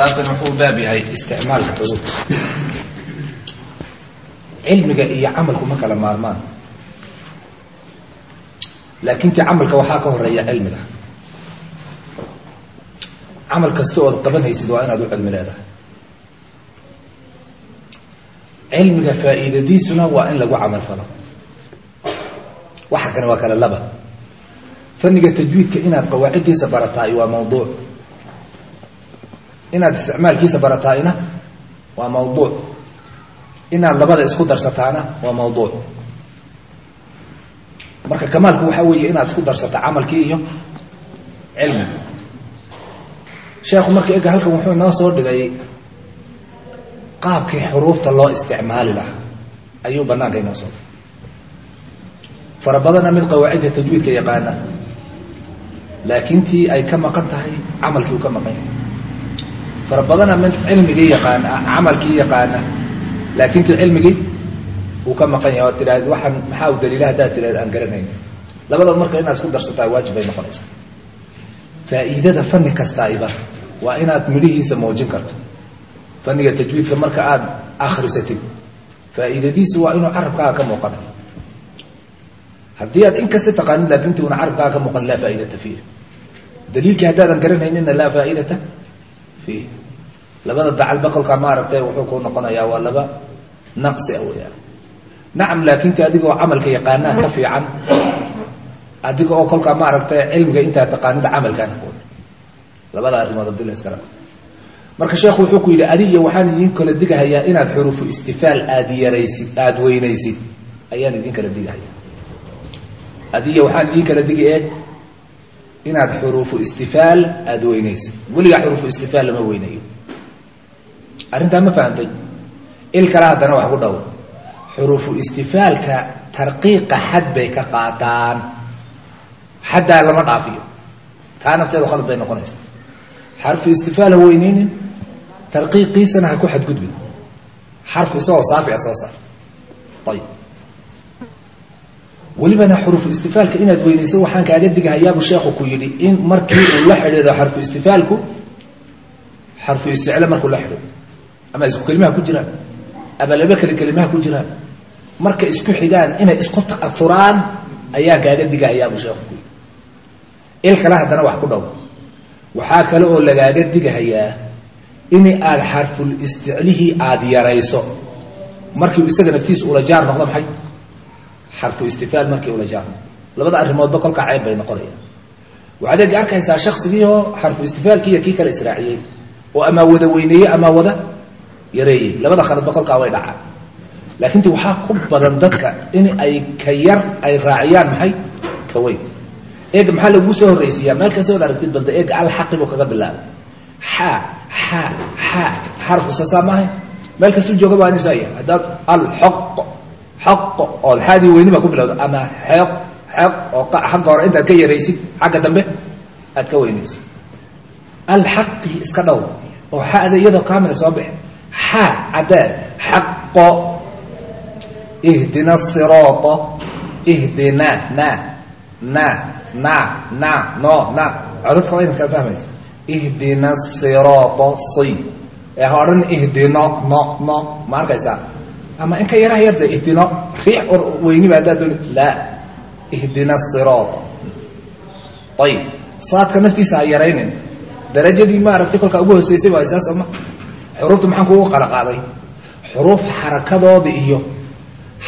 baabkan wuxuu baab yahay isticmaalka xuruufta cilmiga iyo camalku ma kala maarmaan laakiin ti camalka waxaa ka horreeya cilmiga. Camal kasta ood qabanhaysid waa inaad u cilmi leedahay. Cilmiga faa'iidadiisuna waa in lagu camal falo. Waxa kane waa kale laba fanniga tajwiidka inaad qawaaciddiisa barataay waa mawduuc inaad isticmaalkiisa barataayna waa mawduuc. Inaad labada isku darsataana waa mawduuc. Marka kamaalku waxaa weeye inaad isku darsato camalkii iyo cilmiga. Sheekhu marka ega halkan wuxuu inoo soo dhigay qaabkii xuruufta loo isticmaali lahaa. Ayuu banaanka inoo soo dhigay. Fara badana mid qawaacidda tajwiidka yaqaana laakiin tii ay ka maqan tahay camalkii uu ka maqan yahay fara badana mid cilmigii yaqaana camalkii yaqaana. Laakiin tii cilmigii uu ka maqan yahay oo tidhahd waxaan maxaa u daliila haddaad tidhahd aan garanayn. Labadaba marka inaad isku darsataa waajib bay noqonaysaa. Faa'iidada fanni kastaiba waa inaad midhihiisa muujin karto. Fanniga tajwiidka marka aada akhrisatid faa'iidadiisu waa inuu carabkaaga ka muuqana haddii aad in kasta taqaanid laakin ti una carabkaaga ka muuqan laa faa'idata fiih daliilkii haddaadan garanaynina laa faa'idata fiih labada dacalba kolkaa maaragtay wuxuu ku noqonayaa waa laba naqsi a weyaan nacam laakin ti adiga oo camalka yaqaanaa ka fiican adiga oo kolkaa maaragtay cilmiga intaa taqaanida camalkaana ku labada arrimood haddii la iskala marka sheekhu wuxuu ku yidhi adi iyo waxaan idin kala digahayaa inaad xuruufu istifaal aada yaraysid aada weynaysid. Ayaan idin kala digahayaa. Adiyo waxaan idin kala digi e inaad xuruufu istifaal aada weynaysid. Weligaa xuruufu istifaal lama weynayo arrintaa ma fahantay il kale haddana wax ku dhow xuruufu istifaalka tarqiiqa xad bay ka qaataan. Xaddaa lama dhaafiyo. Taa nafteedu khalad bay noqonaysaa. Xarfu istifaal ha weyneynin tarqiiqiisana ha ku xadgudbin. Xarfu isagoo saafi a soo saar. Ayib welibana xurufu istifaalka inaad weynayso waxaan kaaga digahayaabu sheekhu ku yidhi in markii uu la xidhiidho xarfu istifaalku xarfu isticle markuu la xidhiidho ama isku kelimaha ku jiraan. Ama laba keli kelimaha ku jiraan. Marka isku xigaan inay isku ta'auraan ayaan kaaga digahayaabu sheekhu ku il kale haddana wax ku dhow. Waxaa kale oo lagaaga digahayaa in aada xarful isticlihii yarayso. Markiu isaga naftiisa ula jaar noqdo maxay? Xarfu markii ula jaar noqdo. Labada arrimoodba kolkaa ceeb bay noqonayaan. Waxaad egi arkaysaa shaksigiioo xarfu istifaalkii iyo kii kale israaciyey. Oo amaa wada weyneeye amaa wada yareeyey labada khaladba kolkaa way dhacaan. Laakiin ti waxaa ku badan dadka in ay ka yar ay raaciyaan maxay? Ka weyn. Eega maxaa lagu soo horraysiiyaa meel kastood aragtid balda eega alxaqi buu kaga bilaabay. Xa xa xa xarfu sasaa maahay meel kastuu jooga baa inuu saaya haddaad alxoq xoq oo xaadii weyni baa ku bilowda ama xeeq xeeq oo xagga hore intaad ka yaraysid xagga dambe aad ka weynaysid. Alxaqi iska dhow. Oo xada iyadoo kaamila soo baxe xa caddee xaqo ihdina siraato ihdina na na na na no na codadka waa kala fahmaysa ihdina siraata si ee ha odhan ihdino no no ma arkaysaa ama in ka yaraha yarta ihdino riix or weyniba haddaad dooni laa ihdina siraata ayib saadka naftiisa ha yaraynin darajadii maaragtay kolkaa ugu hoseysay waa isaa sooma xuruufta maxaan kugu qala qaaday? Xuruuf xarakadooda iyo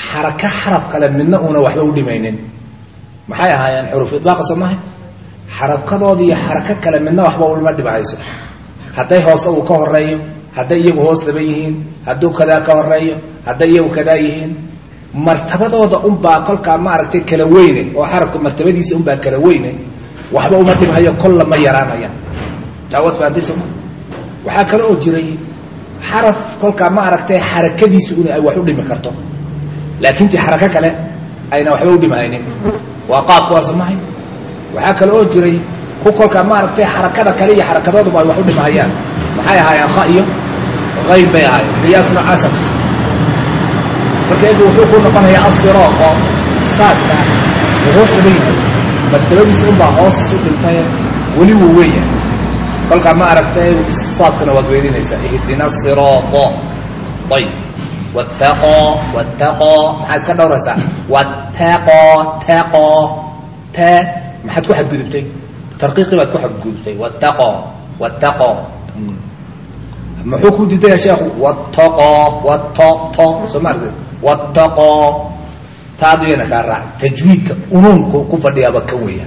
xaraka xaraf kale midna uuna waxba u dhimaynin. Maxay ahaayeen xuruuf idlaaqa soo xarakadooda iyo xarako kale midna waxba ulama dhibahayso hadday hoose uu ka horeeyo hadday iyagu hoos daba yihiin hadduu kadaa ka horeeyo hadday iyagu kadaa yihiin martabadooda unbaa kolkaa maaragtay kala weyne oo xarafka martabadiisa unbaa kala weyne waxba uma dhibhayo kolla ma yaraanayaan daawad fahanday sooma waxaa kale oo jiray xaraf kolkaa maaragtay xarakadiisu in ay wax u dhimi karto. Laakiin tii xarako kale ayna waxba u dhimhaynin waa qaadku waa somahay waxaa kale oo jiray ku kolkaa maaragtay xarakada kale iyo xarakadooduba ay wax u dhimahayaan. Maxay ahaayeen kha iyo qayb bay ahaayeen. Qiyaas noocaasa kusa marka egu wuxuu ku noqonayaa asirooqo saadka hoos lama yimaado martabadiisa unbaa hoos u dhintay weli wuu weeya kolkaa ma aragtay saadkana waad weyninaysaa ihdina siraata ayb. Wattaqo wattaqo. Maxaa iska dhowraysaa? Wattaqo taqo. Te maxaad ku xadgudubtay? Tarqiiqii baad ku xadgudubtay. Wattaqo wattaqo. Muxuu ku diidaya sheekhu? Wattaqo watto to soo ma aragtay? Wattaqo. Taadu yana kaa raac. Tajwiidka unuunka ku fadhiyaaba ka weya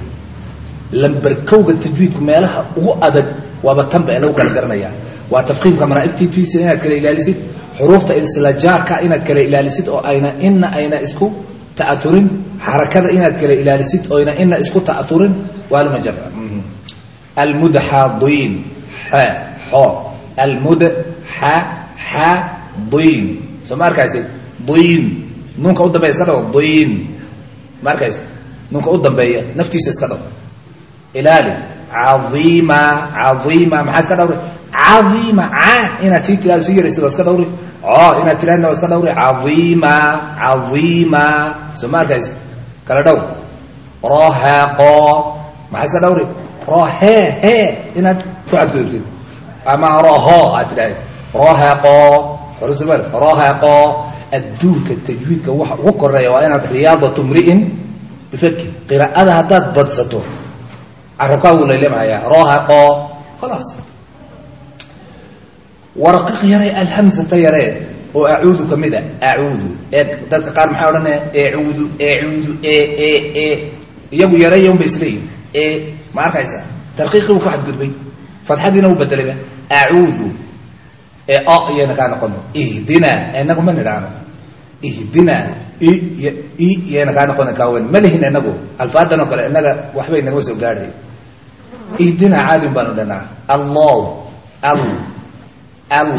lamberkowga tajwiidku meelaha ugu adag waaba tanba ee lagu kala garanaya waa tafkiimka manaa'ibtiisa inaad kala ilaalisid xuruufta isla jaarka inaad kala ilaalisid oo ayna ina ayna isku ta'aurin xarakada inaad kala ilaalisid oo ayna ina isku ta'aurin waalmaja almudxadiin xa xo. Almudxadiin soo ma arkaysid diin. Nuunka u dambeya iska dhaw. Diin. Ma arkaysa nuunka u dambeeya naftiisa iska dhaw. Ilaali caiima caiima maxaa iska dhawri caiima ca inaad sii tiraado sii yaraysid waa iska dhawri o inaad tiraadna waa iska dhawri caiima caiima soo ma arkaysa kala dhow rohaqo maxaa iska dhawri rohe he inaad ku xadgudubtid ama roho aad tidhahda rohaqo rohaqo adduunka tajwiidka waxa ugu koreeya waa inaad riyaadatu mri'in bifaki qiraa'ada haddaad badsato carabkaa wuu laylemhayaa rohaqo khalaas warqiq yaree alhamsata yaree oo acuudu ka mid a acuudu. Ee dadka qaar maxay odhanaya ecuudu ecuudu e e e. Iyagu yareeya un bay isleeyihin. E ma arkaysa? Tarqiiqii buu ku xadgudbay. Fadxadiina u bedelayba acuudu. Ee o iyana kaa noqon ihdina inagu ma nidhaano ihdina i i iyana kaa noqona kaawen ma lihin inagu alfaadan oo kale inaga waxbay nagama soo gaadhay ihdina caadin baanu dhanaa allow al al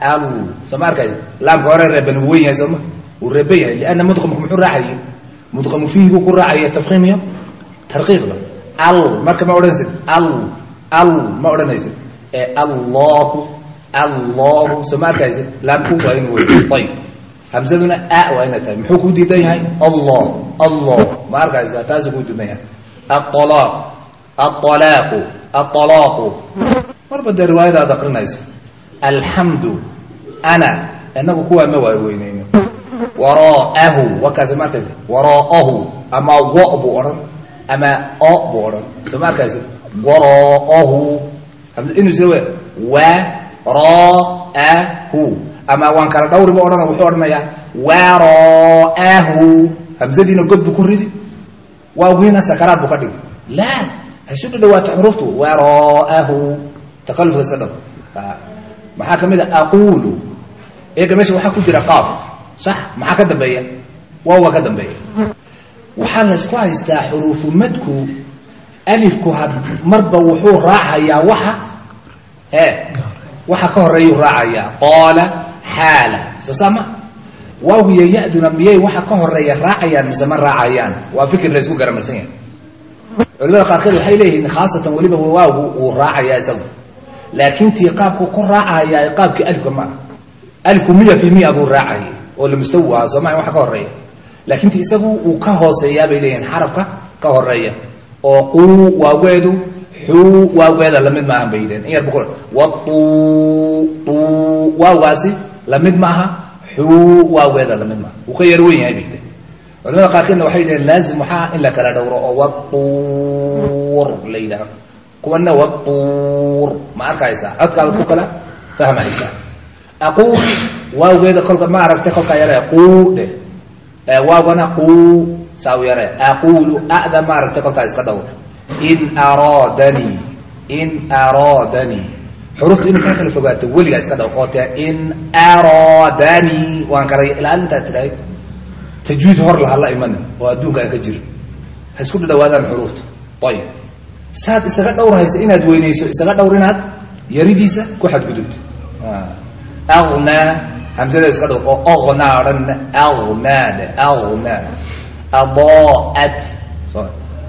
al. Soo ma arkaysa laamka hore reeban uu wen yahay sooma uu reeban yahay lianna mudqamku muxuu raacayay? Mudqamu fiihi buu ku raacaya tafkiim iyo tarqiiqba al. Marka ma odhanaysid? Al al. Ma odhanaysid? Ee allahu allahu. Soo ma arkaysid laamku waa inuu wey ayib hamsaduna a waa inay tahay. Muxuu ku diidan yahay? Allah allah ma arkaysa taasuu ku diidan yahay. Aalaaq aalaaqu aalaaqu marba dee riwaayada aad aqrinayso alxamdu ana inagu kuwaa ma waaweyneyno waraahu wakaas ma arkaysa waraahu ama wo buu odhan ama o buu odhan soo ma arkaysa waraahu inuu sida we wa raahu ama waan kala dhawriba odhana wuxuu odhanayaa waraahu hamsadiina god buu ku ridi waawiina sakaraad buu ka dhigi laa haysu dhadhawaato xuruuftu waraahu takalufka iska dhab maxaa ka mid a aquulu eega meesha waxaa ku jira qaaf. Sax maxaa ka dambeeya? Waaw baa ka dambeeya. Waxaa la isku haystaa xuruufu madku alifku had marba wuxuu raacayaa waxa e waxa ka horeeyuu raacayaa qoola xaala. Soo saa ma waawiya ya-duna miyay waxa ka horreeya raacayaan mise ma raacayaan? Waa fikir la isku garamarsan yahay culimada qaarkeed waxay leeyihiin khaasatan weliba waagu uu raacayaa isagu. Laakiin tii qaabku ku raacaya qaabkii alifka ma ah alifku miya fi miya buu raacayay oo la mustawi aha soo maa waxa ka horreeya laakiin ti isagu uu ka hooseeyaa bay leeyihiin xarafka ka horreeya oo quu waageedu xuu waageeda la mid maaha bay yidhaheen in yar bu ku wau uu waawgaasi la mid ma aha xuu waageeda la mid maaha wuu ka yar wen yahay bay culimada qaarkeedna waxay yidhaheen laazim waxaa in la kala dhowro oo watuur la yidhaaho kuwana watuur ma arkaysaa? Codkaabaad ku kala fahmaysaa. Aquul waawgeeda kolka ma aragtay kolkaa yare quu dheh waawgana quu saaw yare. Aquulu ada ma aragtay kolkaa iska dhowr in araadanii in araadanii xuruufta inay kaa kala fogaato weligaa iska dhaw oo tee in araadanii waan karay ilaa intaad tidhahayd tajwiid hor laha la imanin oo adduunka aan ka jirin ha isku dhadhawaadaan xuruufta. Ayib. Saad isaga dhowrhaysa inaad weynayso isaga dhowr inaad yaridiisa ku xadgudubto agnaa hamsada iska dhowr. Oo agnaa odhan agnaa dhe agnaa adaat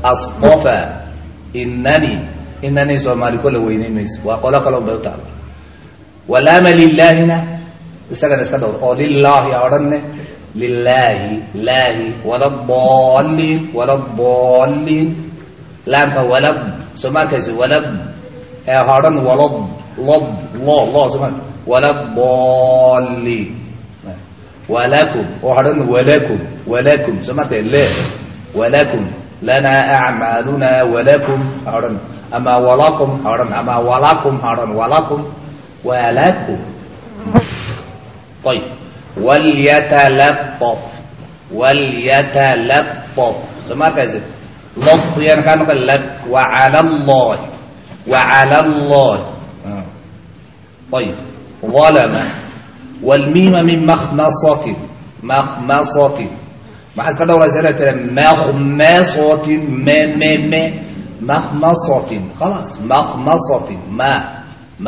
asطafa inani inani soomaali kola weyneyn mayso. Waa qolo kale un bay u taala walaama lilaahina isagana iska dhowr. Oo lilaahi odhanne lilaahi laahi wala daliin wala daliin laamka walab soo ma arkaysa walab ee ha odhan walad lad lo lo soma waladaalliin walakum oo ha odhan walakum walakum soo marka le walakum lanaa acmaaluna walakum ha odhan ama walakum ha odhan ama walakum ha odhan walakum walakum ayb walyatalaطaf walyatalaطaf soo markayse lad yan kaa noqon lak wacala allahi wacala allahi ayb ظalma wاlmiima min makhmasatin makhmasatin maxaa iska dhowraysa inay tira makhmasatin me me me makhmasatin khalaas makhmasatin ma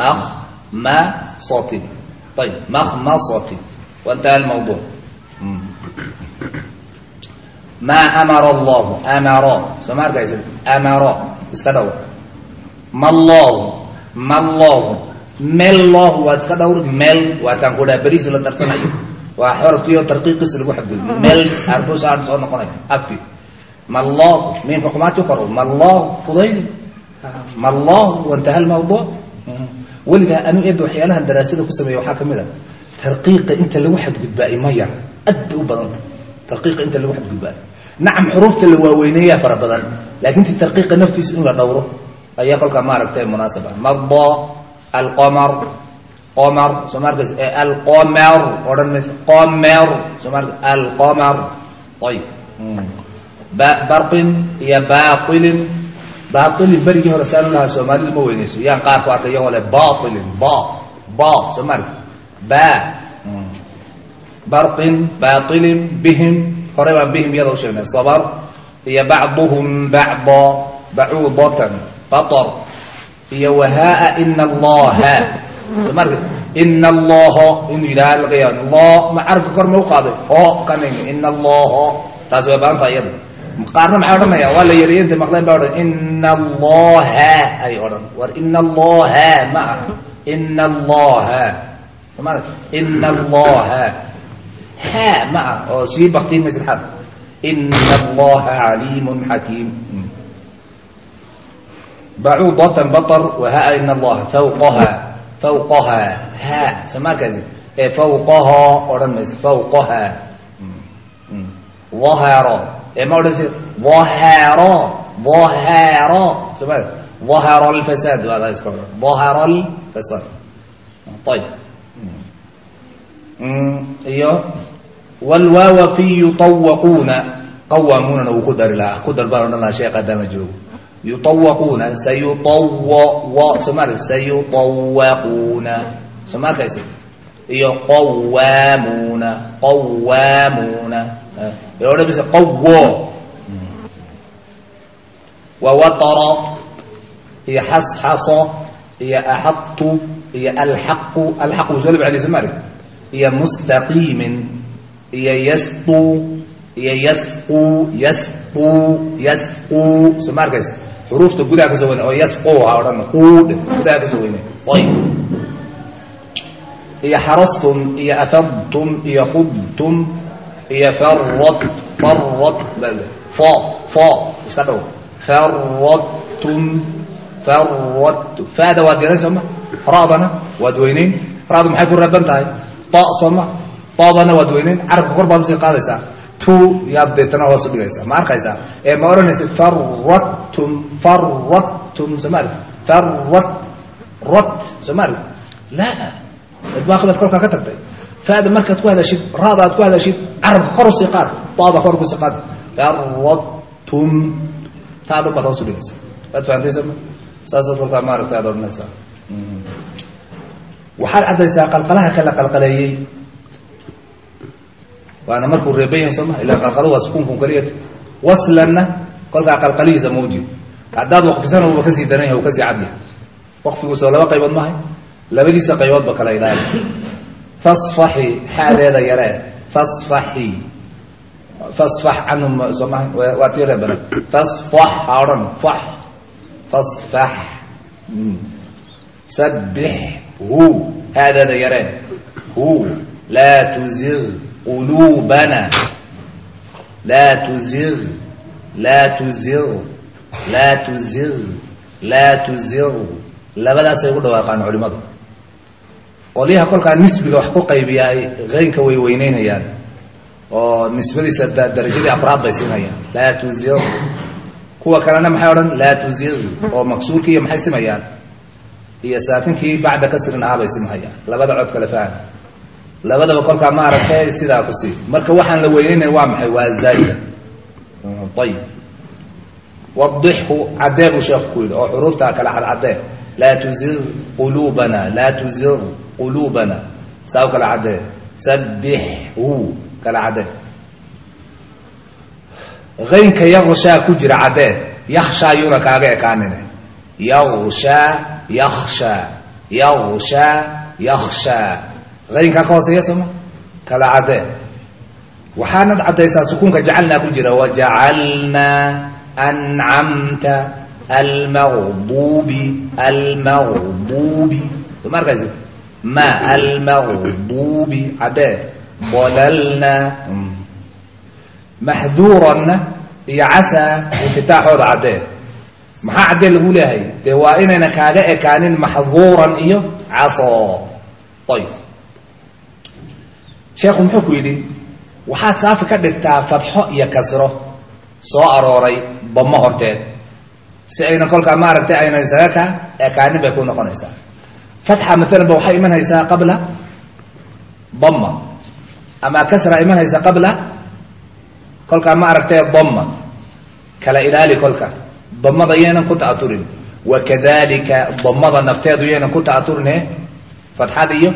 makhmasatin ayb makhmasatin وانتهى الموضوع ما أمر الله أمر سمعت يا سيدي أمر استدور ما الله ما الله ما الله واستدور مل وتنقول بريس لا ترسنا وحرف كيو ترقيق قص لو حد مل أربو ساعات صار نقول أفكي ما الله مين حكومات يقرأ ما الله فضيل ما الله وانتهى الموضوع ولذا أنا إبدو حيالها الدراسة كسمية وحاكم tarqiiqa inta lagu xadgudbaayo ma yar aad bay u badanta. Tarqiiqa inta lagu xadgudbaayo nacam xuruufta la waaweyneeyaa fara badan laakiin ti tarqiiqa naftiisa in la dhowro. Ayaa kolkaa maaragtay munaasab ah mada alqomar qomar soo markas alqomar odhan maysa qomer soo markas alqomar ayib barqin iyo baatilin. Baatilin berigii hore saanu lahaa soomaalidu ma weynayso yaan qaar ku arkay iyagoo le baatilin ba ba soo markas ba. Barqin baailin bihim. Hore baan bihim iyada u sheegnay. Sabr iyo bacduhum bacda. Bacuudatan batar. Iyo wahaa ina allaha ina allaha inuu yidhaha laga yaaba lo. Ma carabka kor ma u qaaday. Ho. Kanin ina allaha taasi way badan iyada. Qaarna maxay odhanaya? Waa la yariyay intay maqleen baa odhan ina allaha ay odhan. War ina allaha ma ah ina allaha ina allaha ha ma ah oo sii baktiin maysa xad ina allaha caliimun xakiim bacuudatan batar wahaa ina allaha fawqaha fawqaha ha soo markaasi ee fawqaha odhan maysa fawqaha ظaharo ee ma odhan si ظaharo ظaharo soo ma ظahara alfasaad waa iska odhan ظahara alfasaad ayb Mm, iyo wlwaawa fi yuawaquuna qawaamuunana uu ku dari lahaa. Ku dar baan odhan lahaa sheekh haddaan la joogo. Yuawaquuna sayuawa somalia sayuawaquuna soomaalkays iyo qawaamuuna qawaamuuna odhan eh, mise qawo wawataro iyo xasxaso mm. iyo axadtu iyo alxaqu. Alxaq wuu soo la bexelay somalia iyo mustaqiimin iyo yasqu iyo yasqu yasqu yasqu. Soo ma arkaysa? Xuruufta gudaha ka soo weyne oo yasqu ha odhan quudhe gudaha ka soo weyne. Ayb iyo xarastum iyo afadtum iyo khudtum iyo farad farad fo fo iska dhow faradtum faradtu faada waad yaran sooma radana waad weyneyn? Radu maxay ku reeban tahay ta sooma tadana waad weyneyn carabka kor baad u sii qaadaysaa. Tu yaad deetana hoos u dhigaysaa. Ma arkaysaa? Ee ma odhanaysa soo maarg farad rad soo maarg laa idbaaqi baad kolkaa ka tagtay. Faada markaad ku hadashid raada aad ku hadashid carabka kor u sii qaad taada kor ku sii qaad. Faradtum taada baad hoos u dhigaysaa. Waad fahamtay sooma saasaad kolkaa maaragta aad odhanaysaa waxaad caddaysaa qalqalaha kala qalqaleeyey? Waana markuu reeban yahay sooma ilaa qalqalo waa sukuunkun keliyat waslanna kolkaa qalqalihiisa mawjid haddaad waqfisana uuba ka sii daran yahay uu ka sii cad yahay waqfiguusoo laba qaybood mahay labadiisa qayboodba kala ilaali fasfaxi xaadeeda yaree fasfaxi. Fasfax canhum soo maha waa tii reebana fasfax ha odhan fax. Fasfax. Sabbix hu haadeeda yaree hu laa tuzig quluubana laa tuzig laa tuzig laa tuzig laa tuzig labadaasay ugu dhawaaqaan culimadu qolyaha kolkaa nisbiga wax ku qaybiya ay qaynka way weyneynayaan oo nisbadiisa darajadii afraad bay siinayaan laa tuzir kuwa kalena maxay odhan laa tuzir oo maksuurkii iyo maxay simayaan iyo saakinkii bacda kasrin ah bay simhayaan labada cod kale faham labadaba kolkaa ma aragtay sidaa ku sii. Marka waxaan la weyneynaya waa maxay? Waa zaa'ida ayib wadixku caddee buu sheekhu ku yidhi oo xuruuftaa kale cadcadee. Laa tuzir quluubana laa tuzir quluubana. Saa u kala caddee. Sabbixhu kala caddee. Qaynka yakshaa ku jira caddee. Yakshaa yuuna kaaga ekaanine yakshaa yakshaa yakshaa yakshaa qaynkaa ka hooseeya sooma kala caddee waxaanad caddaysaa sukuunka jacalnaa ku jira wajacalnaa ancamta almaqduubi almaqduubi soo ma arkaysi ma almaqduubi caddee dalalna maxduuranna iyo casaa infitaaxooda caddee maxaa caddee lagu leeyahay? Dee waa inayna kaaga ekaanin maxduuran iyo caso. Ayb sheekhu muxuu ku yidhi waxaad saafi ka dhigtaa fadxo iyo kasro soo arooray damo horteed. Si ayna kolkaa maaragtay ayna isaga ka ekaanin bay ku noqonaysaa. Fatxa maalan ba waxay imanhaysaa qabla dama ama kasra imanhaysa qabla kolkaa ma aragtay dama kala ilaali kolka damada yaynan ku ta'aurin wakadalika damada nafteedu yaynan ku ta'aurin fatxada iyo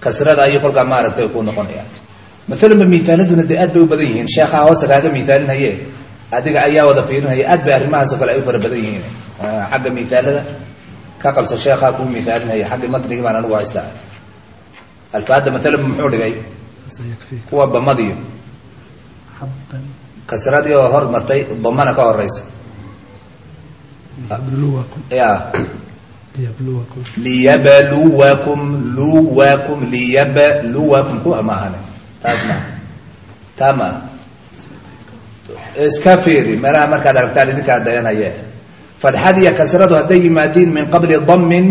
kasrada iyo kolkaa ma aragtay ku noqonaya maalan ba miaaladuna dee aad bay u badan yihiin. Sheekhaa hoosta kaaga miaalinhaye adiga ayaa wada fiirinhaya aad bay arrimahaasoo kale ay u fara badan yihiin. Xagga miaalada ka qabsa sheekhaa kuu miaalinhaya xagga matnigii baan anigu haystaa alfaada maalan muxuu dhigay? Kuwa damadiyo kasradii oo hor martay damana ka horeysa liyabluwakum luwakum liyabluwakum. Kuwa ma ahane taas ma taa ma iska fiiri meelaha markaad aragtaan idinkaa dayanhaye fadxad iyo kasradu hadday yimaadiin min qabli damin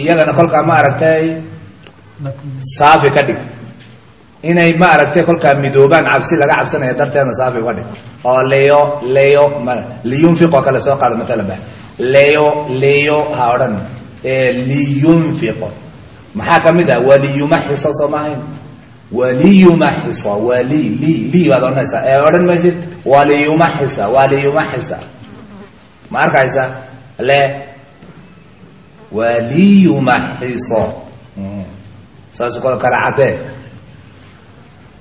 iyagana kolkaa ma aragtay saafi ka dhig. Inay ma aragtay kolkaa midoobaan cabsi laga cabsanayo darteedna saafi uga dhig. Oo leyo leyo m liyunfiq oo kale soo qaada maalan ba leyo leyo ha odhan liyunfiqo maxaa ka mid ah? Waliyumaxisa soo maahayn waliyumaxisa wali li li baad odhanaysaa. Ee odhan maysid? Waliyumaxisa waliyumaxisa ma arkaysa le. Waliyumaxiso saas kalo kala caddee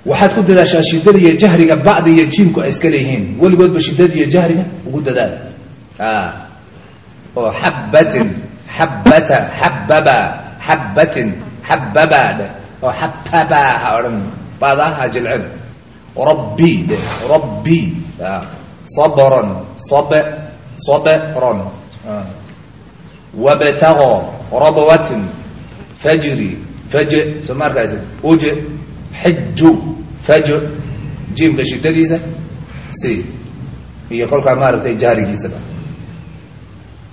waxaad ku dadaashaa shidada iyo jahriga ba'da iyo jiimku ay iska leeyihiin. Weligoodba shidada iyo jahriga ugu dadaal oo xabbatin xabbata xabbaba xabbatin xabbaba dhe oo xabbaba ha odhan bada ha jilcin rabbi dhe rabbi sabron sabe sabron wabtago rabwatin fajri faje soo ma arkaysa uje xiju faj jiimka shidadiisa si iyo kolkaa maaragtay jahrigiisaba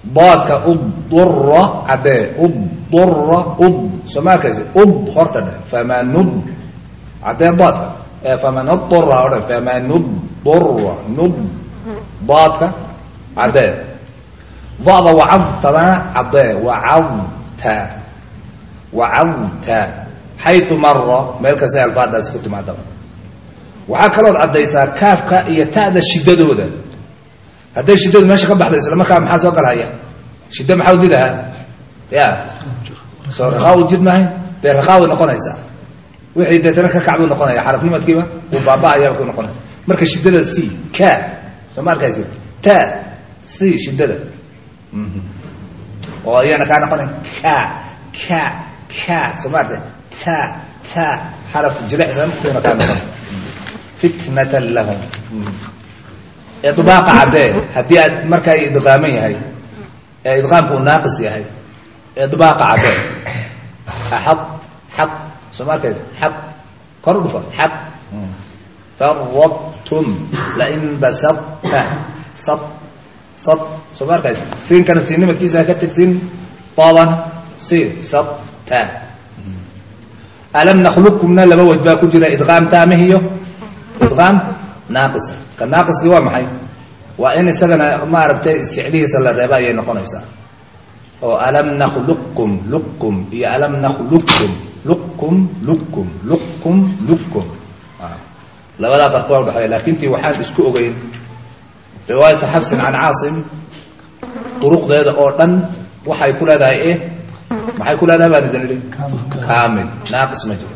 daadka udura caddee udura ud soo ma arkaysa ud horta dhe famanub caddee daadka ee famanudura odhan famanudura nub daadka caddee dada wacadtadana caddee wacadta wacadta xayu mara meel kasta alfaadaasi ku timaadaba waxaa kalood caddaysaa kaafka iyo ta'da shidadooda hadday shiddadu meesha ka baxda isla markaa maxaa soo galhaya? Shiddo maxaa udidahaa ya. Soo rakaaw jid maahayn? Dee rakaawi noqonaysaa wixii deetana ka kacbuu noqonaya xarafnimadkiiba uu baaba-ayaaba ku noqonaysa. Marka shiddada c ka soo ma arkaysi ta c shiddada. Oo iyana kaa noqonay? Ka ka ka soo ma artay ta ta xaraf jilicsan kuna kaa noqon fitnatan lahum idbaaqa caddee haddii aad markaa idqaaman yahay ee idqaamku uu naaqis yahay idbaaqa caddee axad xaq soo ma arkaysa xaq kor u dhufa xaq. Faradtum lain basabta sab sab soo ma arkaysa siinkana siinimadkiisa ka tegsin طadana sin sad ta alam nakhluqkumna laba waj baa ku jira idqaam taamihiyo? Idqaam naaqisa ka naaqiskii waa maxay? Waa in isagana maaragtay isticlihiisa la reeba ayay noqonaysaa. Oo alam nakhluqkum luqkum iyo alam nakhluqkum luqkum luqkum luqkum luqkum. Labadaa farq waa udhexeeya laakiin tii waxaan isku ogeyn riwaayata xafsin can caasim duruqdeeda oo dhan waxay ku leedahay e maxay ku leedahay baan idin idhi? Kaamil. Naaqis ma jiro.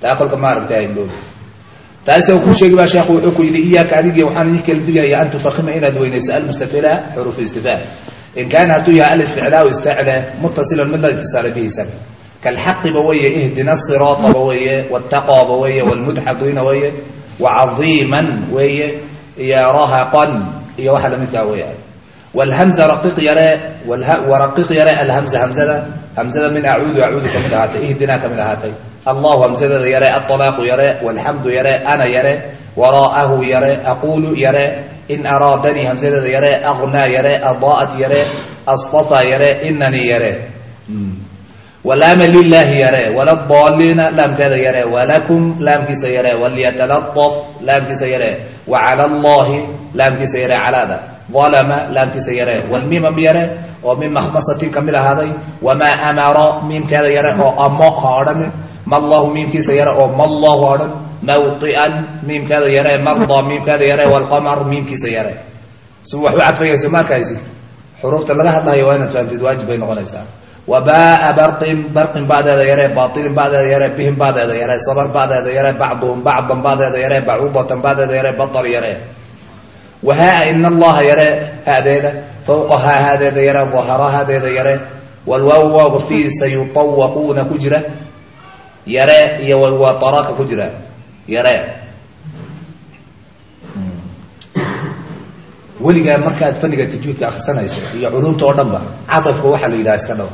Taa kolka maaragtay ay dhoobi taasi ku sheegi baa sheekhu wuxuu ku yidhi iyaaka adigi waxaan idin kala digaya an tufahima inaad weynayso almustafila xuruuf istifaa in kaana hadduu yahay alisticlaa istacla muttasilan mid la itisaalay bihi isaga kalxaqiba weeye ihdina siraataba weeye wtaqooba weeye wlmudxadiina weeye wacadiiman weeye iyo rahaqan iyo waxa lamidkaa weeyaan wlhamza raqiq yare waraqiq yare alhamza hamzada hamzada min acuudu acuudu ka mid ahaatay ihdinaa ka mid ahaatay allahu hamzadeeda yare aalaaqu yare walxamdu yare ana yare waraa'ahu yare aquulu yare in araadanii hamzadeeda yare agnaa yare adaa'at yare astafaa yare inanii yare. Walaama lilaahi yare waladaliina laamkeeda yare walakum laamkiisa yare walyatalaطaf laamkiisa yare wacala allahi laamkiisa yare calaada alama laamkiisa yare wlmimam yare oo min makhmasatin ka mid ahaaday wamaa amara miimkeeda yare oo amo ha odhan mallahu miimkiisa yare oo mallahu ha odhan mawطian miimkeeda yare marda miimkeeda yare wlqamar miimkiisa yare. Si wax cadfayayso markaysi xuruufta laga hadlayo waa inaad fahamteed waajib bay noqonaysaa. Wabaa barin barin ba'deeda yare bailin ba'deeda yare bihim ba'deeda yare sabr ba'deeda yare bacduhum bacdan ba'deeda yare bacudatan ba'deeda yare batar yare. Wahaa in allaha yare hadeeda fawqahaa hadeeda yare dahara hadeeda yare walwaaw waaga fii sayuطawaquuna ku jira yare iyo walwataraka ku jira. Yare. Weligaa markaad faniga tajwiidka akrisanayso iyo culumta oo dhan ba cadafka waxaa la yidhaha iska dhaw.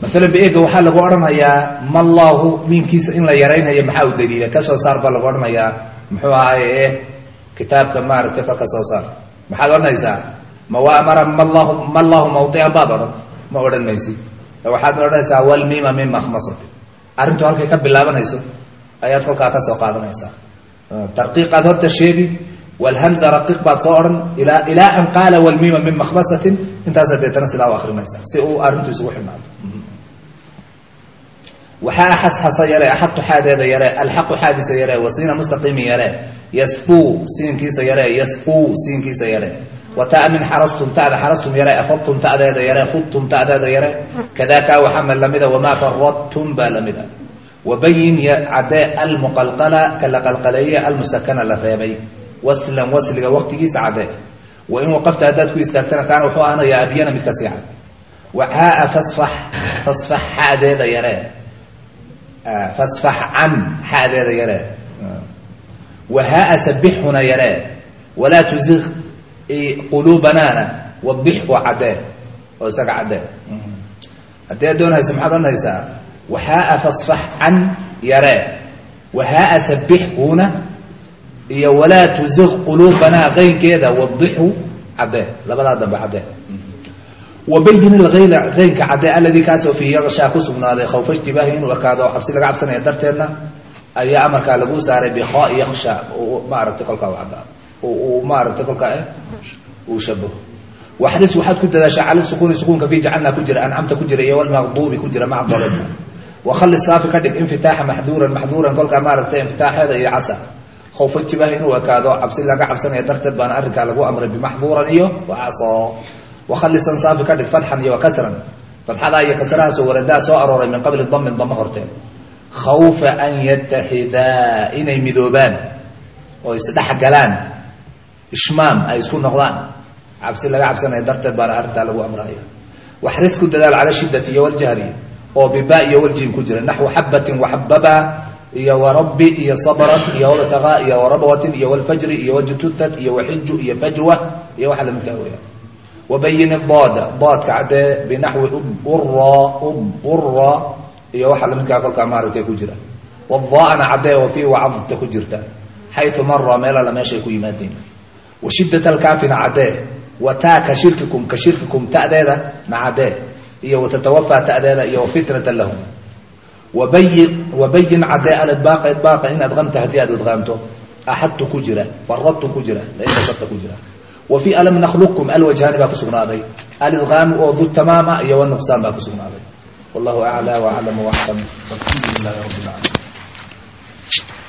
Maalan beega waxaa lagu odhanayaa mallahu miimkiisa in la yaraynhayo maxaa u daliila? Kasoo saar baa lagu odhanayaa muxuu ahaaye kitaabka maaragtay ka ka soo saar. Maxaad odhanaysaa mawamara mallahu mallahu mawdican baad odhan ma odhan maysid. Waxaad odhanaysaa walmima min makhmasati arrintu halkay ka bilaabanayso ayaad kolkaa ka soo qaadanaysaa. Tarqiiqaad horta sheegi wlhamza raqiiq baad soo odhan ilaa ilaa an qaala walmima min makhmasatin intaasaa deetana sidaa u akrinaysaa si uu arrintu isugu xidhnaado waxaa xashasa yare axadtu xaadeeda yare alxaqu xaadiisa yare wasiina mustaqiimi yare yasquu siinkiisa yare yasquu siinkiisa yare wataa min xarastum tada xarastum yare afadtum tadeeda yare khudtum tadeeda yare. Kadaka waxaa lamida wamaa faradtum baa lamida. Wabayin cadee almuqalqala ka qalqaleeye almusakana la reebay waslan wasliga waqtigiisa cadee wain waqafta haddaad ku istaagtana kaana wuxuu ahanayaa abyana mid ka siixan wacaaa fasfax fasfax xadeeda yare. Fasfax can xadeeda yare. Wahaa sabixuna yare. Walaa tuziq quluubanaana wadix oo cadee oo isaga cadee haddii ad doonhaysa maxaad odhanaysaa wahaa fasfax can yare wahaa sabix una iyo walaa tuziq quluubanaa qaynkeeda wadixu cadee labadaa dambe cadee wabayin ilgayla qaynka cadee aladii kaasoo fii yakshaa ku sugnaaday khawfa ijtibaahi inuu ekaado cabsi laga cabsanaya darteedna ayaa amarkaa lagu saaray bikhaa yaksha maaragtay kolkaa u cadaa uu maaragtay kolkaa uu shabaho waxris waxaad ku dadaashaa cala sukuuni sukuunka fii jacalna ku jira ancamta ku jira iyo walmaqduubi ku jira maca wakhali saafi ka dhig infitaaxa maxduuran maxduuran kolkaa maaragtay infitaaxeeda iyo casa. Ijtibaahi inuu ekaado cabsi laga cabsanaya darteed baana arrinkaa lagu amray bimaxduuran iyo wacaso wakhalisan saafi ka dhig fatxan iyo wakasran fatxadaa iyo kasrahaasoo waradaa soo arooray min qabli damin damo horteed khawfa an yataxidaa inay midoobaan oo isdhex ishmaam ay isku noqdaan. Cabsi laga cabsanaya darteed baana arrintaa lagu amraya waxris ku dadaal cala shidati iyo waljahri oo biba iyo waljim ku jira. Naxwu xabatin waxababa iyo warabbi iyo sabran iyo wabtagaa iyo warabwatin iyo walfajri iyo wajtuhat iyo waxiju iyo fajwa iyo waxa lamidkaa weya wabayin dooda doodka caddee binaxwi ubura iyo waxa lamidkaa kolkaa maaragtay ku jira. Wadaana caddee oo fii wacadta ku jirta xayu mara meelala meeshay ku yimaadeen washidat alkaafina wataa ka shirkikum ka ta'deeda na iyo watatawafaa ta'deeda iyo wafitnatan lahum. Wabayin cadee alidbaaqa idbaaqa in adqamta haddii aad idqaamto axadtu ku jira faradtu ku jira lain basarta ku jira. Wa alam nakhluqkum alwajhaani baa ku sugnaaday. Alidqaamu oo du tamaama iyo wanuqsaan baa ku sugnaaday. Wallahu aclى waclam waxkam walxamdu lilahi rabi اlcaalamiin